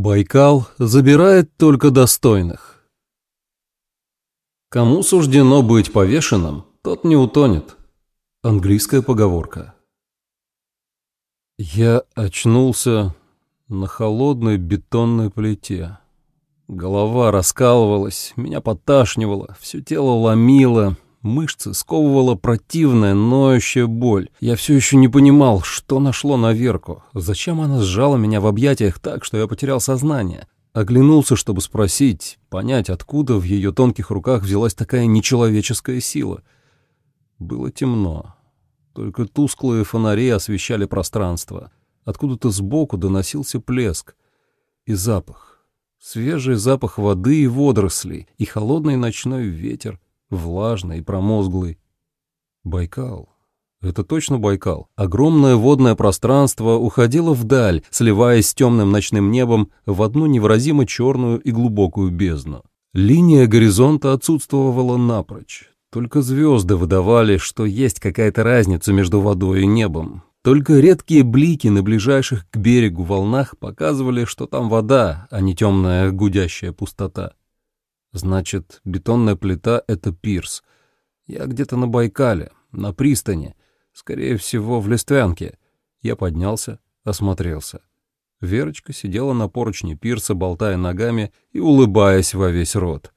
Байкал забирает только достойных. Кому суждено быть повешенным, тот не утонет. Английская поговорка. Я очнулся на холодной бетонной плите. Голова раскалывалась, меня поташнивало, все тело ломило, Мышцы сковывала противная, ноющая боль. Я все еще не понимал, что нашло на Верку. Зачем она сжала меня в объятиях так, что я потерял сознание? Оглянулся, чтобы спросить, понять, откуда в ее тонких руках взялась такая нечеловеческая сила. Было темно. Только тусклые фонари освещали пространство. Откуда-то сбоку доносился плеск и запах. Свежий запах воды и водорослей, и холодный ночной ветер — влажный и промозглый. Байкал. Это точно Байкал. Огромное водное пространство уходило вдаль, сливаясь с темным ночным небом в одну невыразимо черную и глубокую бездну. Линия горизонта отсутствовала напрочь. Только звезды выдавали, что есть какая-то разница между водой и небом. Только редкие блики на ближайших к берегу волнах показывали, что там вода, а не темная гудящая пустота. Значит, бетонная плита — это пирс. Я где-то на Байкале, на пристани, скорее всего, в Листвянке. Я поднялся, осмотрелся. Верочка сидела на поручне пирса, болтая ногами и улыбаясь во весь рот.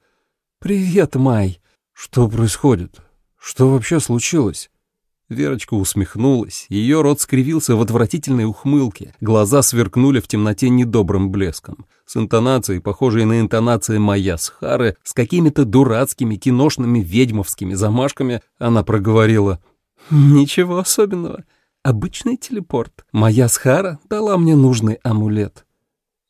«Привет, Май!» «Что происходит? Что вообще случилось?» Верочка усмехнулась, ее рот скривился в отвратительной ухмылке, глаза сверкнули в темноте недобрым блеском. С интонацией, похожей на интонации моя Схары, с какими-то дурацкими киношными ведьмовскими замашками, она проговорила «Ничего особенного, обычный телепорт. Моя Схара дала мне нужный амулет».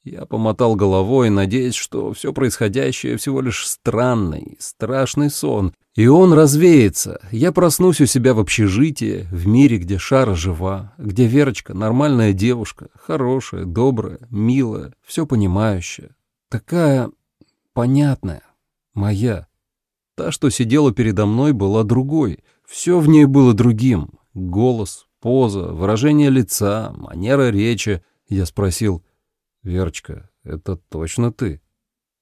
Я помотал головой, надеясь, что все происходящее всего лишь странный, страшный сон, и он развеется. Я проснусь у себя в общежитии, в мире, где Шара жива, где Верочка нормальная девушка, хорошая, добрая, милая, все понимающая. Такая понятная, моя. Та, что сидела передо мной, была другой. Все в ней было другим. Голос, поза, выражение лица, манера речи. Я спросил — «Верочка, это точно ты?»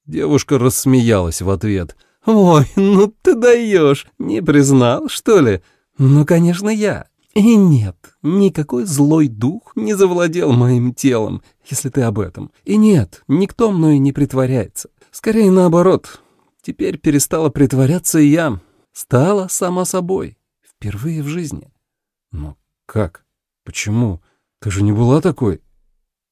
Девушка рассмеялась в ответ. «Ой, ну ты даешь! Не признал, что ли? Ну, конечно, я. И нет, никакой злой дух не завладел моим телом, если ты об этом. И нет, никто мной не притворяется. Скорее наоборот. Теперь перестала притворяться и я. Стала сама собой. Впервые в жизни. Но как? Почему? Ты же не была такой.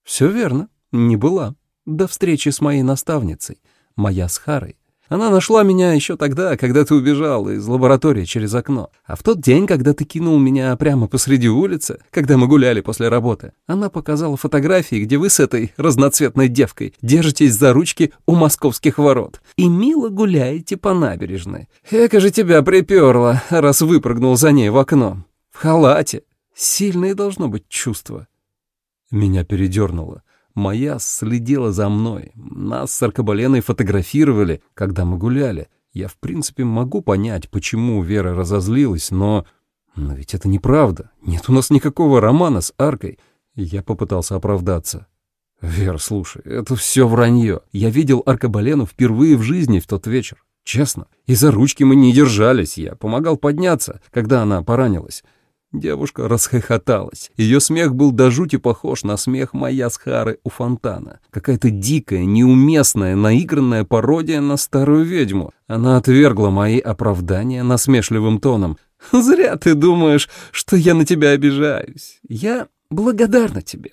Все верно. Не была. До встречи с моей наставницей, моя с Харой. Она нашла меня еще тогда, когда ты убежал из лаборатории через окно. А в тот день, когда ты кинул меня прямо посреди улицы, когда мы гуляли после работы, она показала фотографии, где вы с этой разноцветной девкой держитесь за ручки у московских ворот и мило гуляете по набережной. Эка же тебя приперло, раз выпрыгнул за ней в окно. В халате. Сильное должно быть чувство. Меня передернуло. Моя следила за мной. Нас с Аркабаленой фотографировали, когда мы гуляли. Я, в принципе, могу понять, почему Вера разозлилась, но... Но ведь это неправда. Нет у нас никакого романа с Аркой. Я попытался оправдаться. Вера, слушай, это все вранье. Я видел Аркабалену впервые в жизни в тот вечер. Честно. И за ручки мы не держались. Я помогал подняться, когда она поранилась. Девушка расхохоталась. Ее смех был до жути похож на смех моя с Хары у фонтана. Какая-то дикая, неуместная, наигранная пародия на старую ведьму. Она отвергла мои оправдания насмешливым тоном. «Зря ты думаешь, что я на тебя обижаюсь. Я благодарна тебе,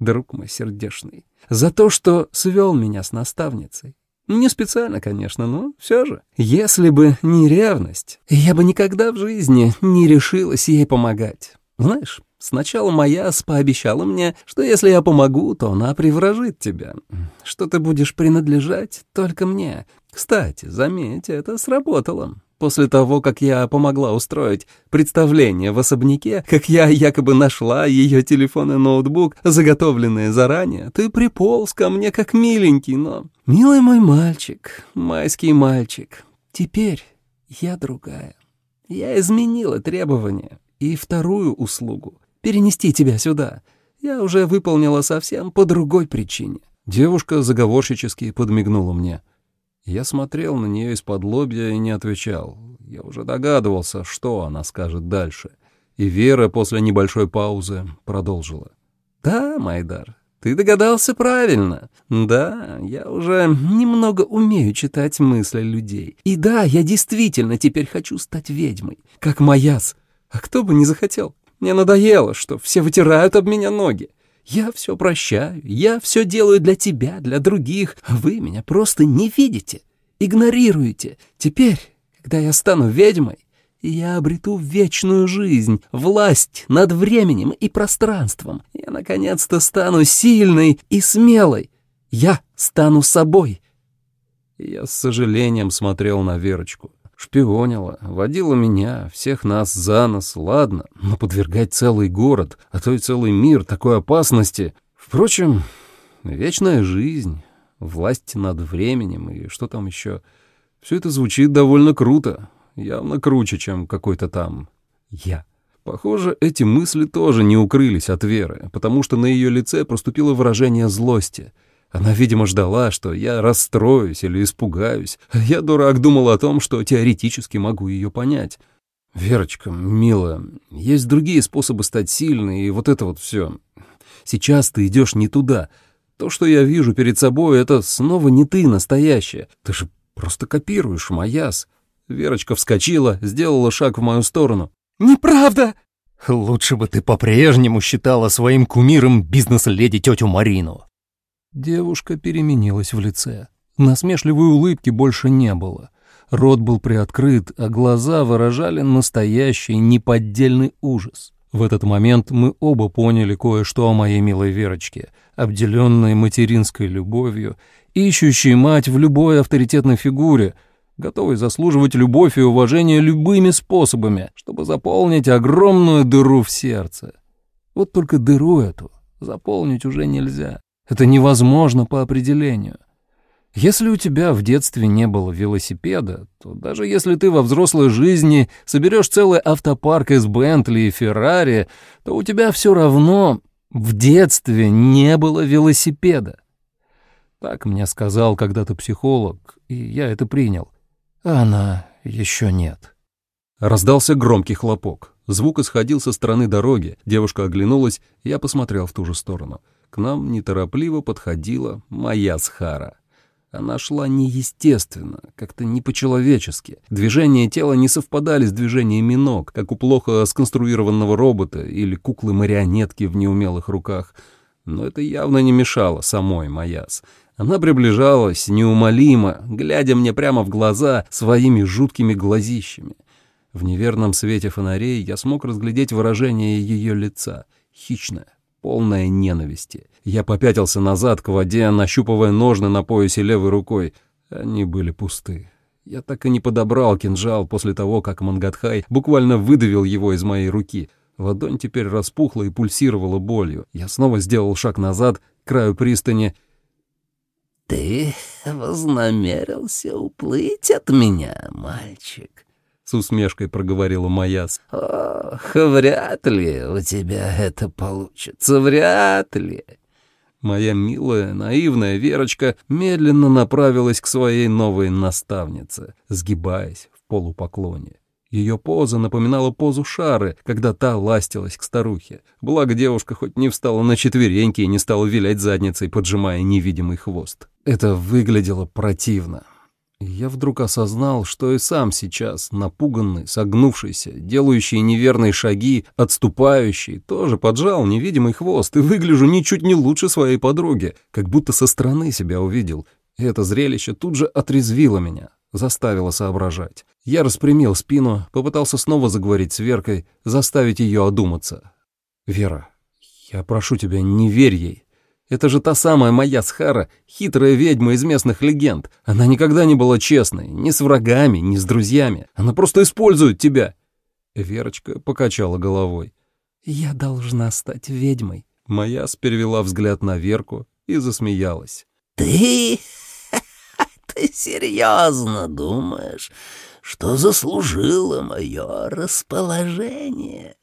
друг мой сердешный, за то, что свел меня с наставницей. Не специально, конечно, но все же. Если бы не ревность, я бы никогда в жизни не решилась ей помогать. Знаешь, сначала моя пообещала мне, что если я помогу, то она приворожит тебя, что ты будешь принадлежать только мне. Кстати, заметь, это сработало. После того, как я помогла устроить представление в особняке, как я якобы нашла ее телефон и ноутбук, заготовленные заранее, ты приполз ко мне как миленький, но... Милый мой мальчик, майский мальчик, теперь я другая. Я изменила требования и вторую услугу — перенести тебя сюда. Я уже выполнила совсем по другой причине. Девушка заговорщически подмигнула мне. Я смотрел на нее из-под лобья и не отвечал. Я уже догадывался, что она скажет дальше. И Вера после небольшой паузы продолжила. «Да, Майдар, ты догадался правильно. Да, я уже немного умею читать мысли людей. И да, я действительно теперь хочу стать ведьмой, как Маяс. А кто бы не захотел? Мне надоело, что все вытирают об меня ноги. Я все прощаю, я все делаю для тебя, для других, а вы меня просто не видите, игнорируете. Теперь, когда я стану ведьмой, я обрету вечную жизнь, власть над временем и пространством. Я наконец-то стану сильной и смелой. Я стану собой. Я с сожалением смотрел на Верочку. Шпионила, водила меня, всех нас за нос, ладно, но подвергать целый город, а то и целый мир такой опасности... Впрочем, вечная жизнь, власть над временем и что там еще... Все это звучит довольно круто, явно круче, чем какой-то там я. Похоже, эти мысли тоже не укрылись от Веры, потому что на ее лице проступило выражение злости. Она, видимо, ждала, что я расстроюсь или испугаюсь. Я, дурак, думал о том, что теоретически могу ее понять. «Верочка, милая, есть другие способы стать сильной, и вот это вот все. Сейчас ты идешь не туда. То, что я вижу перед собой, это снова не ты настоящая. Ты же просто копируешь Маяс. Верочка вскочила, сделала шаг в мою сторону. «Неправда!» «Лучше бы ты по-прежнему считала своим кумиром бизнес-леди тетю Марину». Девушка переменилась в лице. Насмешливой улыбки больше не было. Рот был приоткрыт, а глаза выражали настоящий неподдельный ужас. В этот момент мы оба поняли кое-что о моей милой Верочке, обделенной материнской любовью, ищущей мать в любой авторитетной фигуре — готовый заслуживать любовь и уважение любыми способами, чтобы заполнить огромную дыру в сердце. Вот только дыру эту заполнить уже нельзя. Это невозможно по определению. Если у тебя в детстве не было велосипеда, то даже если ты во взрослой жизни соберешь целый автопарк из Бентли и Феррари, то у тебя все равно в детстве не было велосипеда. Так мне сказал когда-то психолог, и я это принял. Она еще нет. Раздался громкий хлопок. Звук исходил со стороны дороги. Девушка оглянулась, я посмотрел в ту же сторону. К нам неторопливо подходила моя Схара. Она шла неестественно, как-то не по-человечески. Движения тела не совпадали с движениями ног, как у плохо сконструированного робота или куклы-марионетки в неумелых руках. Но это явно не мешало самой Маяс. Она приближалась неумолимо, глядя мне прямо в глаза своими жуткими глазищами. В неверном свете фонарей я смог разглядеть выражение ее лица, хищное, полное ненависти. Я попятился назад к воде, нащупывая ножны на поясе левой рукой. Они были пусты. Я так и не подобрал кинжал после того, как Мангатхай буквально выдавил его из моей руки. Ладонь теперь распухла и пульсировала болью. Я снова сделал шаг назад, к краю пристани — «Ты вознамерился уплыть от меня, мальчик?» — с усмешкой проговорила Маяс. «Ох, вряд ли у тебя это получится, вряд ли!» Моя милая, наивная Верочка медленно направилась к своей новой наставнице, сгибаясь в полупоклоне. Ее поза напоминала позу Шары, когда та ластилась к старухе. Благо девушка хоть не встала на четвереньки и не стала вилять задницей, поджимая невидимый хвост. Это выглядело противно. Я вдруг осознал, что и сам сейчас, напуганный, согнувшийся, делающий неверные шаги, отступающий, тоже поджал невидимый хвост и выгляжу ничуть не лучше своей подруги, как будто со стороны себя увидел. И это зрелище тут же отрезвило меня, заставило соображать. Я распрямил спину, попытался снова заговорить с Веркой, заставить ее одуматься. «Вера, я прошу тебя, не верь ей. Это же та самая моя Схара, хитрая ведьма из местных легенд. Она никогда не была честной, ни с врагами, ни с друзьями. Она просто использует тебя». Верочка покачала головой. «Я должна стать ведьмой». Маяс перевела взгляд на Верку и засмеялась. «Ты? Ты серьезно думаешь, что заслужила мое расположение.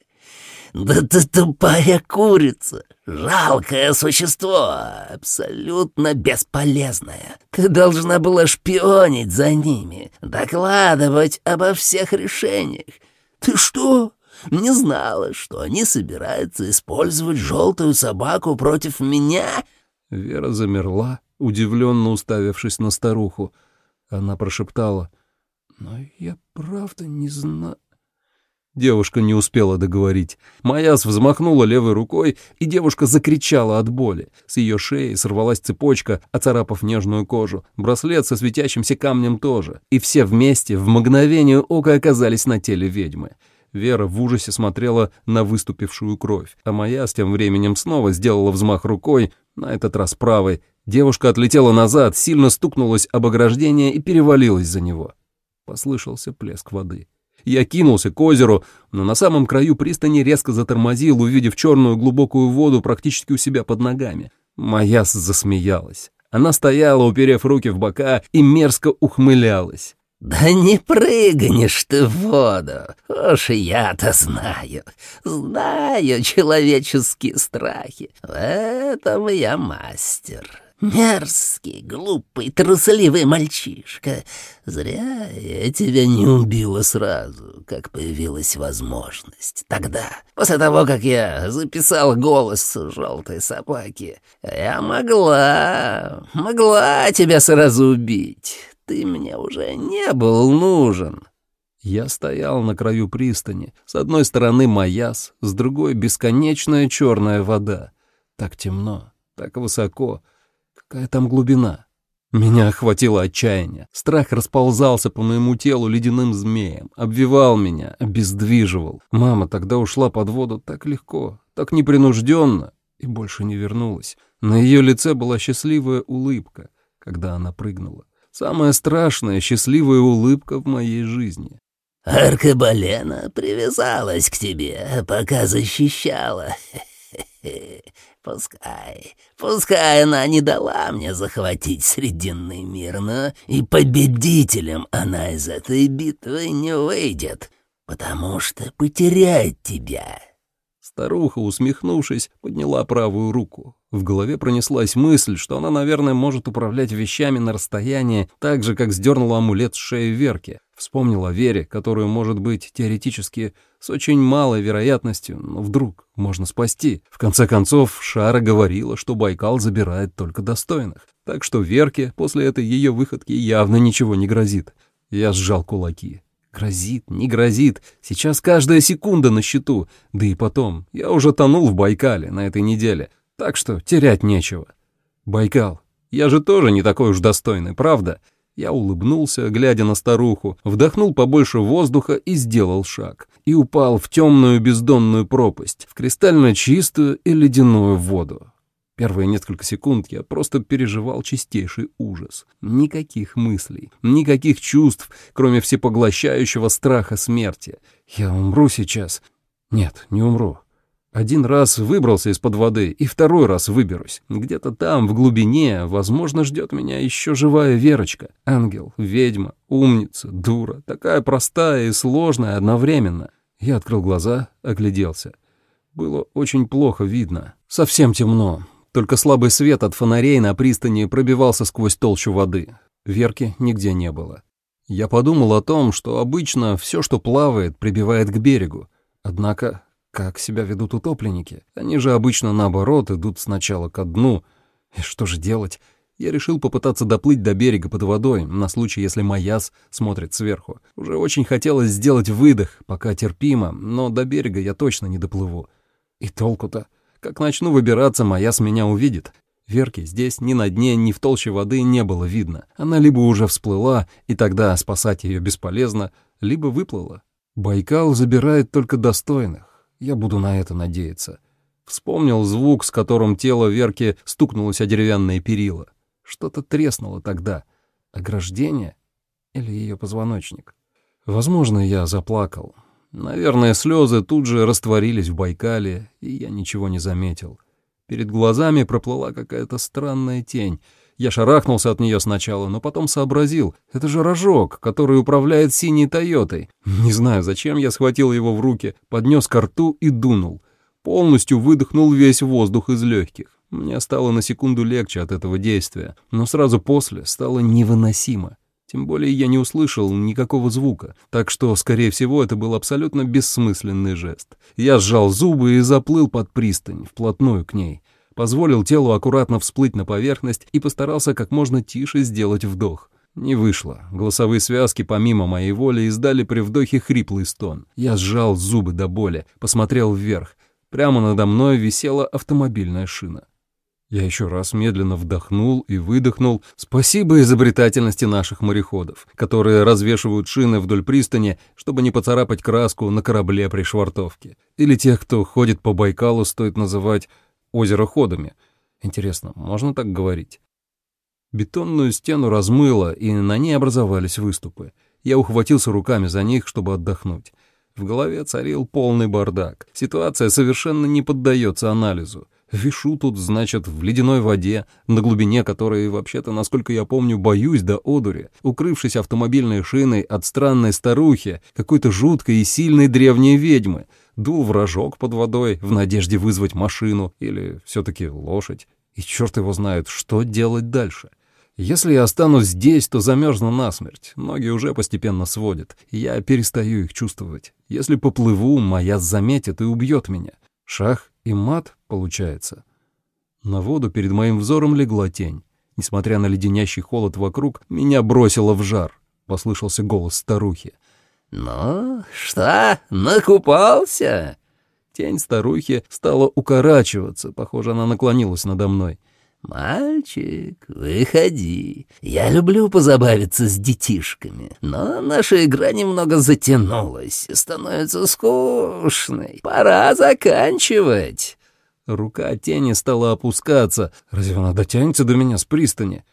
Да ты тупая курица, жалкое существо, абсолютно бесполезное. Ты должна была шпионить за ними, докладывать обо всех решениях. Ты что, не знала, что они собираются использовать желтую собаку против меня?» Вера замерла, удивленно уставившись на старуху. Она прошептала, «Но я правда не знаю...» Девушка не успела договорить. Маяс взмахнула левой рукой, и девушка закричала от боли. С ее шеи сорвалась цепочка, оцарапав нежную кожу. Браслет со светящимся камнем тоже. И все вместе в мгновение ока оказались на теле ведьмы. Вера в ужасе смотрела на выступившую кровь, а Маяс тем временем снова сделала взмах рукой, на этот раз правой. Девушка отлетела назад, сильно стукнулась об ограждение и перевалилась за него. Послышался плеск воды. Я кинулся к озеру, но на самом краю пристани резко затормозил, увидев черную глубокую воду практически у себя под ногами. Маяс засмеялась. Она стояла, уперев руки в бока, и мерзко ухмылялась. «Да не прыгнешь ты в воду, уж я-то знаю, знаю человеческие страхи, в этом я мастер». Мерзкий, глупый, трусливый мальчишка. Зря я тебя не убила сразу, как появилась возможность. Тогда, после того, как я записал голос желтой собаки, я могла, могла тебя сразу убить. Ты мне уже не был нужен. Я стоял на краю пристани. С одной стороны маяс, с другой — бесконечная черная вода. Так темно, так высоко — Какая там глубина? Меня охватило отчаяние. Страх расползался по моему телу ледяным змеем, обвивал меня, обездвиживал. Мама тогда ушла под воду так легко, так непринужденно и больше не вернулась. На ее лице была счастливая улыбка, когда она прыгнула. Самая страшная счастливая улыбка в моей жизни. «Аркабалена привязалась к тебе, пока защищала. Пускай, пускай она не дала мне захватить Срединный мир, но и победителем она из этой битвы не выйдет, потому что потеряет тебя». Старуха, усмехнувшись, подняла правую руку. В голове пронеслась мысль, что она, наверное, может управлять вещами на расстоянии так же, как сдернула амулет с шеи Верки. Вспомнила о Вере, которую, может быть, теоретически, с очень малой вероятностью, но вдруг можно спасти. В конце концов, Шара говорила, что Байкал забирает только достойных. Так что Верке после этой ее выходки явно ничего не грозит. Я сжал кулаки. Грозит, не грозит. Сейчас каждая секунда на счету. Да и потом, я уже тонул в Байкале на этой неделе. Так что терять нечего. Байкал, я же тоже не такой уж достойный, правда? Я улыбнулся, глядя на старуху, вдохнул побольше воздуха и сделал шаг. И упал в темную бездонную пропасть, в кристально чистую и ледяную воду. Первые несколько секунд я просто переживал чистейший ужас. Никаких мыслей, никаких чувств, кроме всепоглощающего страха смерти. Я умру сейчас. Нет, не умру. Один раз выбрался из-под воды, и второй раз выберусь. Где-то там, в глубине, возможно, ждет меня еще живая Верочка. Ангел, ведьма, умница, дура. Такая простая и сложная одновременно. Я открыл глаза, огляделся. Было очень плохо видно. Совсем темно. Только слабый свет от фонарей на пристани пробивался сквозь толщу воды. Верки нигде не было. Я подумал о том, что обычно все, что плавает, прибивает к берегу. Однако как себя ведут утопленники? Они же обычно наоборот идут сначала ко дну. И что же делать? Я решил попытаться доплыть до берега под водой, на случай, если Маяс смотрит сверху. Уже очень хотелось сделать выдох, пока терпимо, но до берега я точно не доплыву. И толку-то? Как начну выбираться, Маяс меня увидит. Верки здесь ни на дне, ни в толще воды не было видно. Она либо уже всплыла, и тогда спасать ее бесполезно, либо выплыла. Байкал забирает только достойных. Я буду на это надеяться. Вспомнил звук, с которым тело Верки стукнулось о деревянные перила. Что-то треснуло тогда. Ограждение или ее позвоночник? Возможно, я заплакал. Наверное, слезы тут же растворились в Байкале, и я ничего не заметил. Перед глазами проплыла какая-то странная тень. Я шарахнулся от нее сначала, но потом сообразил. Это же рожок, который управляет синей Тойотой. Не знаю, зачем я схватил его в руки, поднес ко рту и дунул. Полностью выдохнул весь воздух из легких. Мне стало на секунду легче от этого действия, но сразу после стало невыносимо. Тем более я не услышал никакого звука, так что, скорее всего, это был абсолютно бессмысленный жест. Я сжал зубы и заплыл под пристань, вплотную к ней позволил телу аккуратно всплыть на поверхность и постарался как можно тише сделать вдох. Не вышло. Голосовые связки помимо моей воли издали при вдохе хриплый стон. Я сжал зубы до боли, посмотрел вверх. Прямо надо мной висела автомобильная шина. Я еще раз медленно вдохнул и выдохнул. Спасибо изобретательности наших мореходов, которые развешивают шины вдоль пристани, чтобы не поцарапать краску на корабле при швартовке. Или тех, кто ходит по Байкалу, стоит называть озеро ходами. Интересно, можно так говорить? Бетонную стену размыло, и на ней образовались выступы. Я ухватился руками за них, чтобы отдохнуть. В голове царил полный бардак. Ситуация совершенно не поддается анализу. Вишу тут, значит, в ледяной воде, на глубине которой, вообще-то, насколько я помню, боюсь до одури, укрывшись автомобильной шиной от странной старухи, какой-то жуткой и сильной древней ведьмы, дул вражок под водой в надежде вызвать машину или все-таки лошадь. И черт его знает, что делать дальше. Если я останусь здесь, то замерзну насмерть. Ноги уже постепенно сводят, и я перестаю их чувствовать. Если поплыву, моя заметит и убьет меня. Шах и мат, получается. На воду перед моим взором легла тень. Несмотря на леденящий холод вокруг, меня бросило в жар. Послышался голос старухи. «Ну, что, накупался?» Тень старухи стала укорачиваться, похоже, она наклонилась надо мной. «Мальчик, выходи. Я люблю позабавиться с детишками, но наша игра немного затянулась, становится скучной. Пора заканчивать». Рука тени стала опускаться. Разве она дотянется до меня с пристани?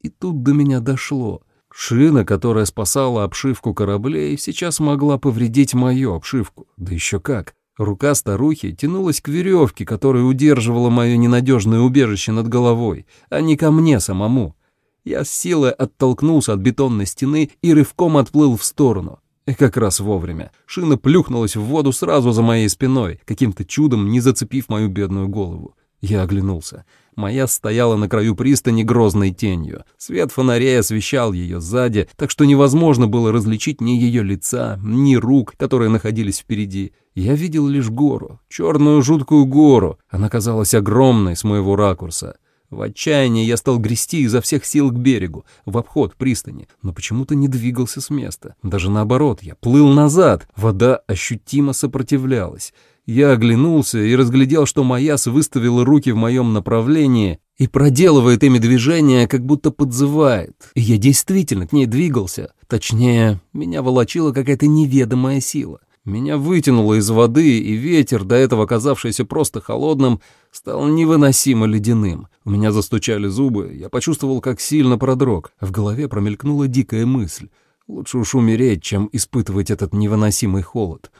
И тут до меня дошло. Шина, которая спасала обшивку кораблей, сейчас могла повредить мою обшивку. Да еще как. Рука старухи тянулась к веревке, которая удерживала мое ненадежное убежище над головой, а не ко мне самому. Я с силой оттолкнулся от бетонной стены и рывком отплыл в сторону. И как раз вовремя. Шина плюхнулась в воду сразу за моей спиной, каким-то чудом не зацепив мою бедную голову. Я оглянулся. Моя стояла на краю пристани грозной тенью. Свет фонарей освещал ее сзади, так что невозможно было различить ни ее лица, ни рук, которые находились впереди. Я видел лишь гору, черную жуткую гору. Она казалась огромной с моего ракурса. В отчаянии я стал грести изо всех сил к берегу, в обход пристани, но почему-то не двигался с места. Даже наоборот, я плыл назад. Вода ощутимо сопротивлялась. Я оглянулся и разглядел, что Маяс выставила руки в моем направлении и проделывает ими движения, как будто подзывает. И я действительно к ней двигался. Точнее, меня волочила какая-то неведомая сила. Меня вытянуло из воды, и ветер, до этого казавшийся просто холодным, стал невыносимо ледяным. У меня застучали зубы, я почувствовал, как сильно продрог. В голове промелькнула дикая мысль. Лучше уж умереть, чем испытывать этот невыносимый холод.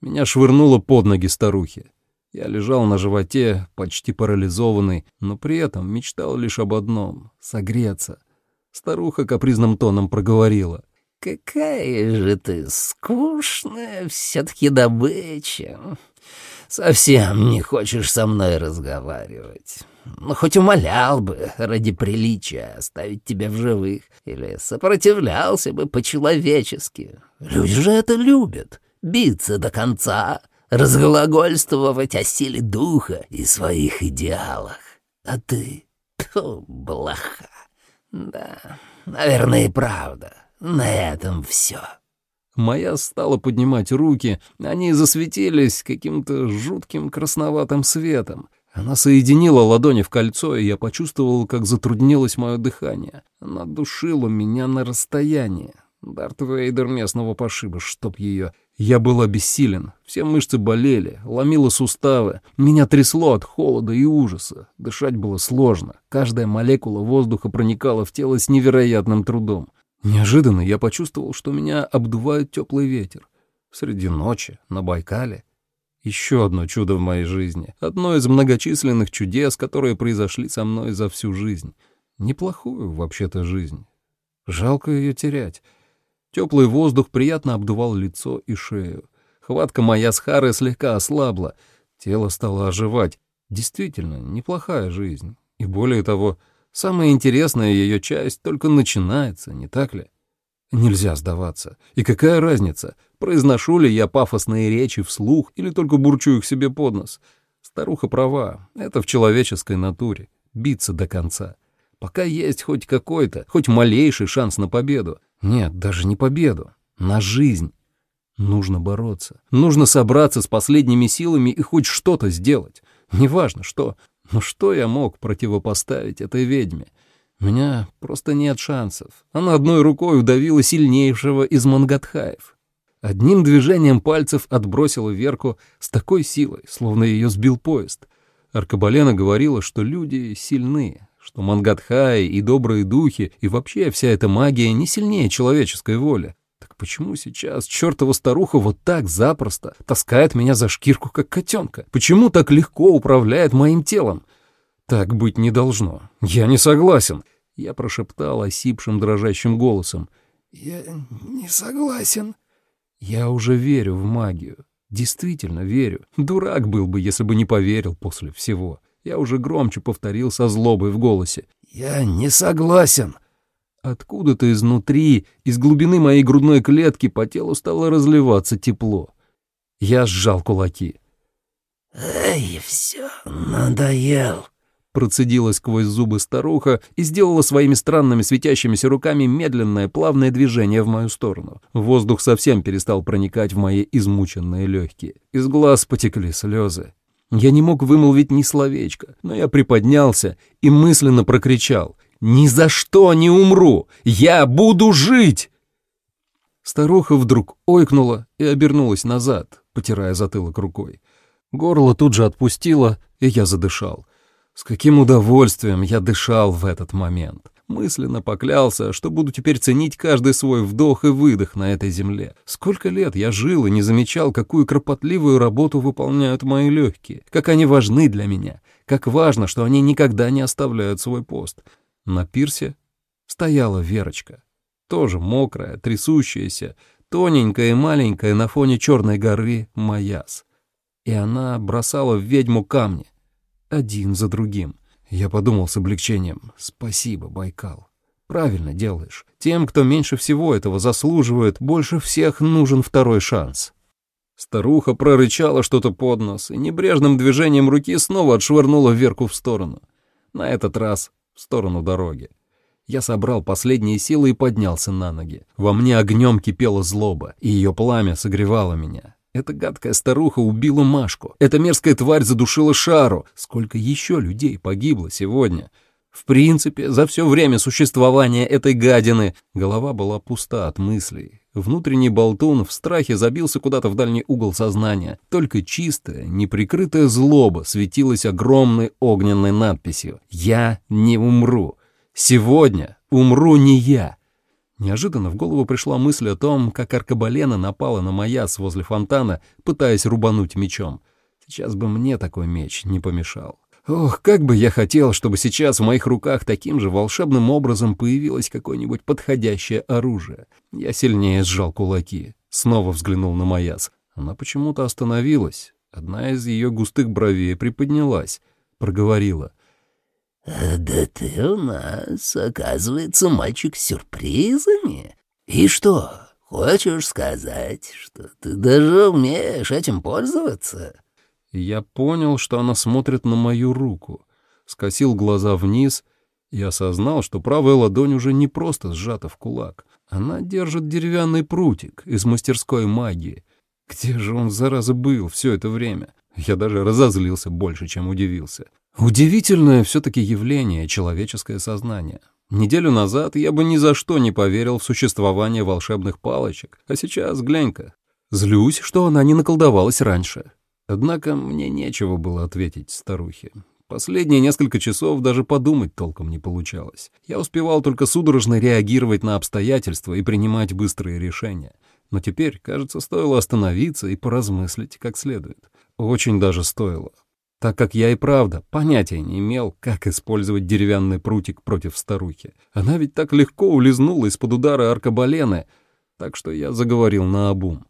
Меня швырнуло под ноги старухи. Я лежал на животе, почти парализованный, но при этом мечтал лишь об одном — согреться. Старуха капризным тоном проговорила. «Какая же ты скучная все-таки добыча. Совсем не хочешь со мной разговаривать. Ну, хоть умолял бы ради приличия оставить тебя в живых или сопротивлялся бы по-человечески. Люди же это любят биться до конца, разглагольствовать о силе духа и своих идеалах. А ты — тьфу, блоха. Да, наверное, и правда. На этом все. Моя стала поднимать руки, они засветились каким-то жутким красноватым светом. Она соединила ладони в кольцо, и я почувствовал, как затруднилось мое дыхание. Она душила меня на расстоянии. Дарт Вейдер местного пошиба, чтоб ее... Я был обессилен, все мышцы болели, ломило суставы, меня трясло от холода и ужаса, дышать было сложно, каждая молекула воздуха проникала в тело с невероятным трудом. Неожиданно я почувствовал, что меня обдувает теплый ветер. Среди ночи, на Байкале. Еще одно чудо в моей жизни, одно из многочисленных чудес, которые произошли со мной за всю жизнь. Неплохую, вообще-то, жизнь. Жалко ее терять. Теплый воздух приятно обдувал лицо и шею. Хватка моя с Харой слегка ослабла. Тело стало оживать. Действительно, неплохая жизнь. И более того, самая интересная ее часть только начинается, не так ли? Нельзя сдаваться. И какая разница, произношу ли я пафосные речи вслух или только бурчу их себе под нос? Старуха права, это в человеческой натуре. Биться до конца. Пока есть хоть какой-то, хоть малейший шанс на победу. Нет, даже не победу. На жизнь. Нужно бороться. Нужно собраться с последними силами и хоть что-то сделать. Неважно что. Но что я мог противопоставить этой ведьме? У меня просто нет шансов. Она одной рукой удавила сильнейшего из мангатхаев. Одним движением пальцев отбросила Верку с такой силой, словно ее сбил поезд. Аркабалена говорила, что люди сильны, что мангатхаи и добрые духи и вообще вся эта магия не сильнее человеческой воли. Так почему сейчас чертова старуха вот так запросто таскает меня за шкирку, как котенка? Почему так легко управляет моим телом? Так быть не должно. Я не согласен. Я прошептал осипшим дрожащим голосом. Я не согласен. Я уже верю в магию. Действительно верю. Дурак был бы, если бы не поверил после всего. Я уже громче повторил со злобой в голосе. «Я не согласен!» Откуда-то изнутри, из глубины моей грудной клетки по телу стало разливаться тепло. Я сжал кулаки. «Эй, все, надоел!» Процедила сквозь зубы старуха и сделала своими странными светящимися руками медленное плавное движение в мою сторону. Воздух совсем перестал проникать в мои измученные легкие. Из глаз потекли слезы. Я не мог вымолвить ни словечко, но я приподнялся и мысленно прокричал «Ни за что не умру! Я буду жить!» Старуха вдруг ойкнула и обернулась назад, потирая затылок рукой. Горло тут же отпустило, и я задышал. С каким удовольствием я дышал в этот момент. Мысленно поклялся, что буду теперь ценить каждый свой вдох и выдох на этой земле. Сколько лет я жил и не замечал, какую кропотливую работу выполняют мои легкие, как они важны для меня, как важно, что они никогда не оставляют свой пост. На пирсе стояла Верочка, тоже мокрая, трясущаяся, тоненькая и маленькая на фоне черной горы Маяс. И она бросала в ведьму камни, один за другим. Я подумал с облегчением. Спасибо, Байкал. Правильно делаешь. Тем, кто меньше всего этого заслуживает, больше всех нужен второй шанс. Старуха прорычала что-то под нос и небрежным движением руки снова отшвырнула Верку в сторону. На этот раз в сторону дороги. Я собрал последние силы и поднялся на ноги. Во мне огнем кипела злоба, и ее пламя согревало меня. Эта гадкая старуха убила Машку. Эта мерзкая тварь задушила Шару. Сколько еще людей погибло сегодня? В принципе, за все время существования этой гадины голова была пуста от мыслей. Внутренний болтун в страхе забился куда-то в дальний угол сознания. Только чистая, неприкрытая злоба светилась огромной огненной надписью «Я не умру». Сегодня умру не я. Неожиданно в голову пришла мысль о том, как аркабалена напала на Маяс возле фонтана, пытаясь рубануть мечом. Сейчас бы мне такой меч не помешал. Ох, как бы я хотел, чтобы сейчас в моих руках таким же волшебным образом появилось какое-нибудь подходящее оружие. Я сильнее сжал кулаки. Снова взглянул на Маяс. Она почему-то остановилась. Одна из ее густых бровей приподнялась. Проговорила. «Да ты у нас, оказывается, мальчик с сюрпризами. И что, хочешь сказать, что ты даже умеешь этим пользоваться?» Я понял, что она смотрит на мою руку, скосил глаза вниз и осознал, что правая ладонь уже не просто сжата в кулак. Она держит деревянный прутик из мастерской магии. Где же он, зараза, был все это время? Я даже разозлился больше, чем удивился. Удивительное все-таки явление человеческое сознание. Неделю назад я бы ни за что не поверил в существование волшебных палочек, а сейчас глянь-ка. Злюсь, что она не наколдовалась раньше. Однако мне нечего было ответить старухе. Последние несколько часов даже подумать толком не получалось. Я успевал только судорожно реагировать на обстоятельства и принимать быстрые решения. Но теперь, кажется, стоило остановиться и поразмыслить как следует. Очень даже стоило. Так как я и правда понятия не имел, как использовать деревянный прутик против старухи. Она ведь так легко улизнула из-под удара аркабалены, так что я заговорил наобум.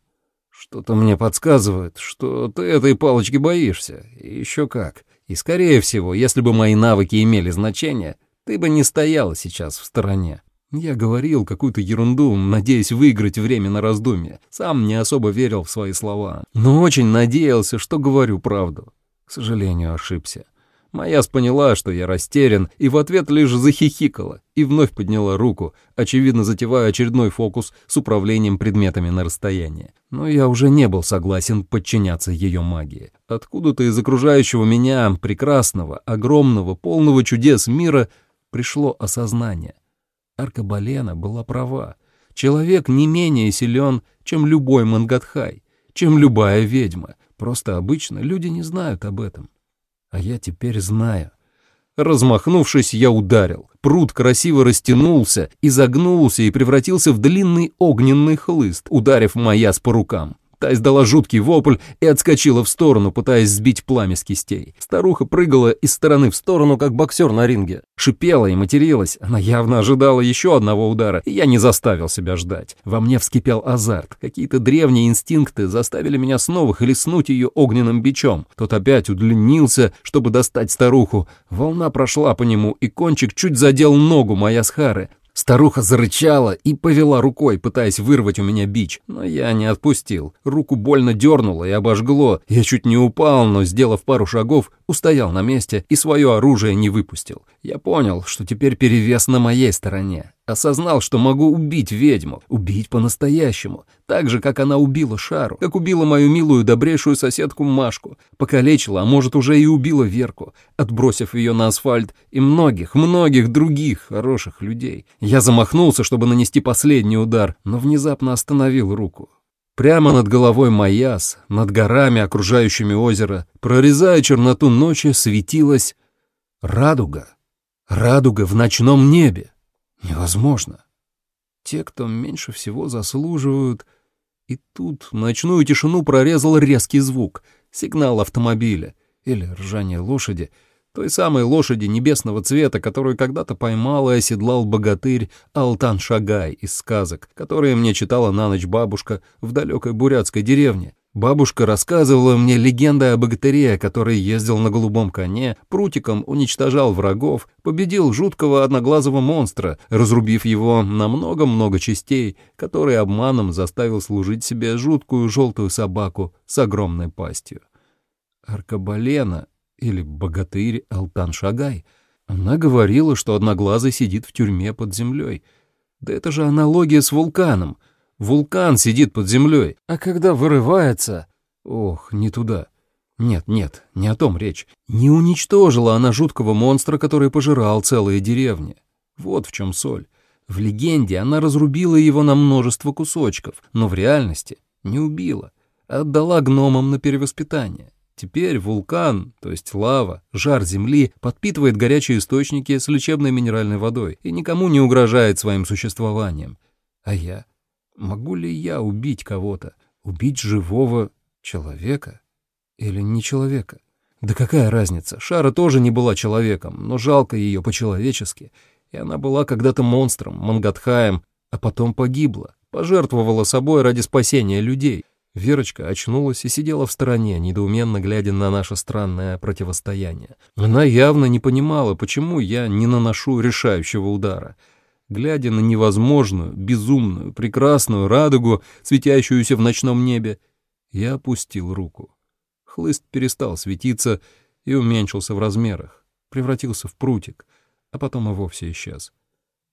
Что-то мне подсказывает, что ты этой палочки боишься, еще как. И, скорее всего, если бы мои навыки имели значение, ты бы не стояла сейчас в стороне. Я говорил какую-то ерунду, надеясь выиграть время на раздумье. Сам не особо верил в свои слова, но очень надеялся, что говорю правду. К сожалению, ошибся. Маяс поняла, что я растерян, и в ответ лишь захихикала и вновь подняла руку, очевидно затевая очередной фокус с управлением предметами на расстоянии. Но я уже не был согласен подчиняться ее магии. Откуда-то из окружающего меня, прекрасного, огромного, полного чудес мира, пришло осознание. Аркабалена была права. Человек не менее силен, чем любой Мангатхай, чем любая ведьма. Просто обычно люди не знают об этом. А я теперь знаю. Размахнувшись, я ударил. Пруд красиво растянулся, изогнулся и превратился в длинный огненный хлыст, ударив Маяс по рукам. Та издала жуткий вопль и отскочила в сторону, пытаясь сбить пламя с кистей. Старуха прыгала из стороны в сторону, как боксер на ринге. Шипела и материлась. Она явно ожидала еще одного удара, и я не заставил себя ждать. Во мне вскипел азарт. Какие-то древние инстинкты заставили меня снова хлестнуть ее огненным бичом. Тот опять удлинился, чтобы достать старуху. Волна прошла по нему, и кончик чуть задел ногу моя Схары. Старуха зарычала и повела рукой, пытаясь вырвать у меня бич, но я не отпустил. Руку больно дернуло и обожгло. Я чуть не упал, но, сделав пару шагов, устоял на месте и свое оружие не выпустил. Я понял, что теперь перевес на моей стороне. Осознал, что могу убить ведьму, убить по-настоящему, так же, как она убила Шару, как убила мою милую добрейшую соседку Машку, покалечила, а может уже и убила Верку, отбросив ее на асфальт, и многих, многих других хороших людей. Я замахнулся, чтобы нанести последний удар, но внезапно остановил руку. Прямо над головой Маяс, над горами, окружающими озеро, прорезая черноту ночи, светилась радуга. Радуга в ночном небе. Невозможно. Те, кто меньше всего заслуживают... И тут ночную тишину прорезал резкий звук, сигнал автомобиля или ржание лошади, той самой лошади небесного цвета, которую когда-то поймал и оседлал богатырь Алтан Шагай из сказок, которые мне читала на ночь бабушка в далекой бурятской деревне. Бабушка рассказывала мне легенды о богатыре, который ездил на голубом коне, прутиком уничтожал врагов, победил жуткого одноглазого монстра, разрубив его на много-много частей, который обманом заставил служить себе жуткую желтую собаку с огромной пастью. Аркабалена или богатырь Алтан Шагай. Она говорила, что одноглазый сидит в тюрьме под землей. Да это же аналогия с вулканом — Вулкан сидит под землей, а когда вырывается... Ох, не туда. Нет, нет, не о том речь. Не уничтожила она жуткого монстра, который пожирал целые деревни. Вот в чем соль. В легенде она разрубила его на множество кусочков, но в реальности не убила. Отдала гномам на перевоспитание. Теперь вулкан, то есть лава, жар земли, подпитывает горячие источники с лечебной минеральной водой и никому не угрожает своим существованием. А я? Могу ли я убить кого-то? Убить живого человека? Или не человека? Да какая разница? Шара тоже не была человеком, но жалко ее по-человечески. И она была когда-то монстром, Мангатхаем, а потом погибла, пожертвовала собой ради спасения людей. Верочка очнулась и сидела в стороне, недоуменно глядя на наше странное противостояние. Она явно не понимала, почему я не наношу решающего удара — глядя на невозможную, безумную, прекрасную радугу, светящуюся в ночном небе, я опустил руку. Хлыст перестал светиться и уменьшился в размерах, превратился в прутик, а потом и вовсе исчез.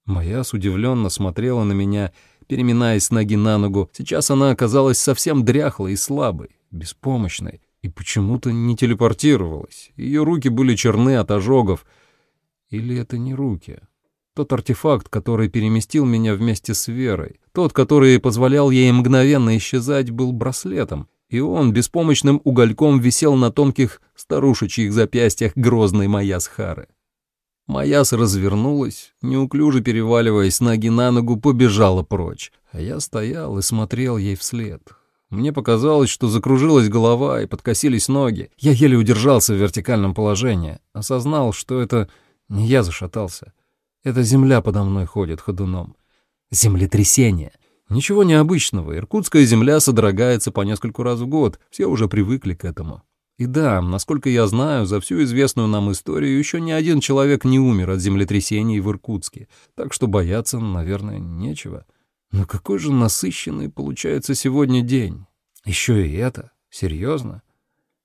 Моя с удивленно смотрела на меня, переминаясь с ноги на ногу. Сейчас она оказалась совсем дряхлой и слабой, беспомощной, и почему-то не телепортировалась. Ее руки были черны от ожогов. Или это не руки? Тот артефакт, который переместил меня вместе с Верой, тот, который позволял ей мгновенно исчезать, был браслетом, и он беспомощным угольком висел на тонких старушечьих запястьях грозной Маяс Хары. Маяс развернулась, неуклюже переваливаясь ноги на ногу, побежала прочь, а я стоял и смотрел ей вслед. Мне показалось, что закружилась голова и подкосились ноги. Я еле удержался в вертикальном положении. Осознал, что это не я зашатался. Это земля подо мной ходит ходуном. Землетрясение. Ничего необычного. Иркутская земля содрогается по нескольку раз в год. Все уже привыкли к этому. И да, насколько я знаю, за всю известную нам историю еще ни один человек не умер от землетрясений в Иркутске. Так что бояться, наверное, нечего. Но какой же насыщенный получается сегодня день. Еще и это? Серьезно?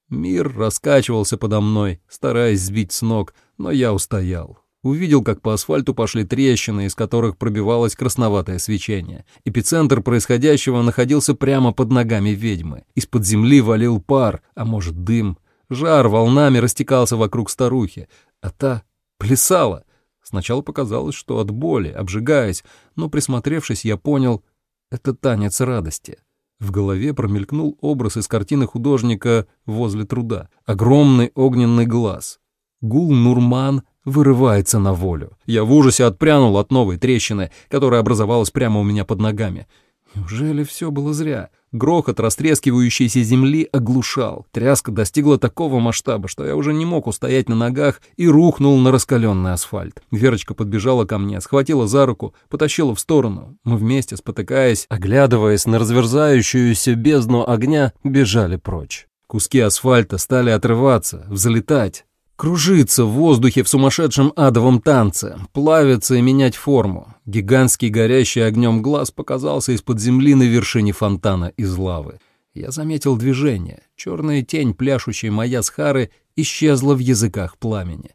Мир раскачивался подо мной, стараясь сбить с ног, но я устоял. Увидел, как по асфальту пошли трещины, из которых пробивалось красноватое свечение. Эпицентр происходящего находился прямо под ногами ведьмы. Из-под земли валил пар, а может дым. Жар волнами растекался вокруг старухи, а та плясала. Сначала показалось, что от боли, обжигаясь, но, присмотревшись, я понял — это танец радости. В голове промелькнул образ из картины художника «Возле труда». Огромный огненный глаз. Гул Нурман вырывается на волю. Я в ужасе отпрянул от новой трещины, которая образовалась прямо у меня под ногами. Неужели все было зря? Грохот растрескивающейся земли оглушал. Тряска достигла такого масштаба, что я уже не мог устоять на ногах и рухнул на раскаленный асфальт. Верочка подбежала ко мне, схватила за руку, потащила в сторону. Мы вместе, спотыкаясь, оглядываясь на разверзающуюся бездну огня, бежали прочь. Куски асфальта стали отрываться, взлетать. Кружиться в воздухе в сумасшедшем адовом танце, плавиться и менять форму. Гигантский горящий огнем глаз показался из-под земли на вершине фонтана из лавы. Я заметил движение. Черная тень, пляшущей моя с Хары, исчезла в языках пламени.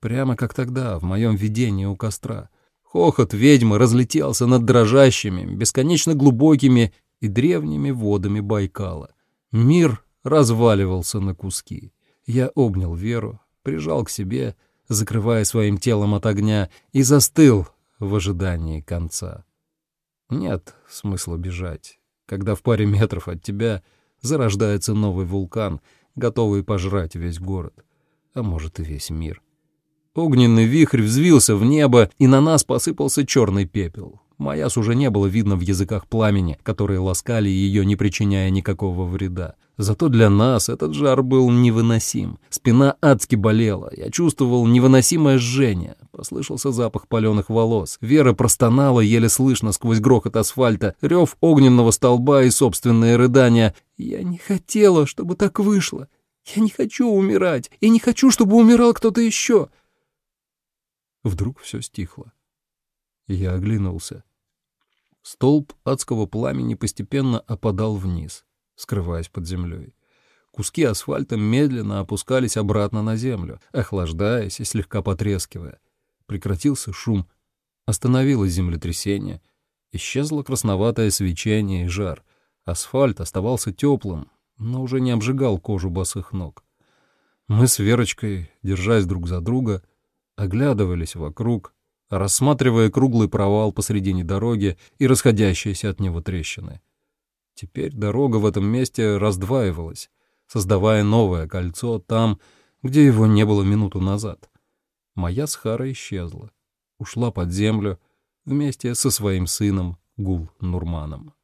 Прямо как тогда, в моем видении у костра. Хохот ведьмы разлетелся над дрожащими, бесконечно глубокими и древними водами Байкала. Мир разваливался на куски. Я обнял Веру, прижал к себе, закрывая своим телом от огня, и застыл в ожидании конца. Нет смысла бежать, когда в паре метров от тебя зарождается новый вулкан, готовый пожрать весь город, а может и весь мир. Огненный вихрь взвился в небо, и на нас посыпался черный пепел. Маяс уже не было видно в языках пламени, которые ласкали ее, не причиняя никакого вреда. Зато для нас этот жар был невыносим. Спина адски болела, я чувствовал невыносимое жжение. Послышался запах паленых волос. Вера простонала, еле слышно сквозь грохот асфальта, рев огненного столба и собственные рыдания. «Я не хотела, чтобы так вышло. Я не хочу умирать, и не хочу, чтобы умирал кто-то еще». Вдруг все стихло. Я оглянулся. Столб адского пламени постепенно опадал вниз, скрываясь под землей. Куски асфальта медленно опускались обратно на землю, охлаждаясь и слегка потрескивая. Прекратился шум, остановилось землетрясение, исчезло красноватое свечение и жар. Асфальт оставался теплым, но уже не обжигал кожу босых ног. Мы с Верочкой, держась друг за друга, оглядывались вокруг, рассматривая круглый провал посредине дороги и расходящиеся от него трещины. Теперь дорога в этом месте раздваивалась, создавая новое кольцо там, где его не было минуту назад. Моя схара исчезла, ушла под землю вместе со своим сыном Гул Нурманом.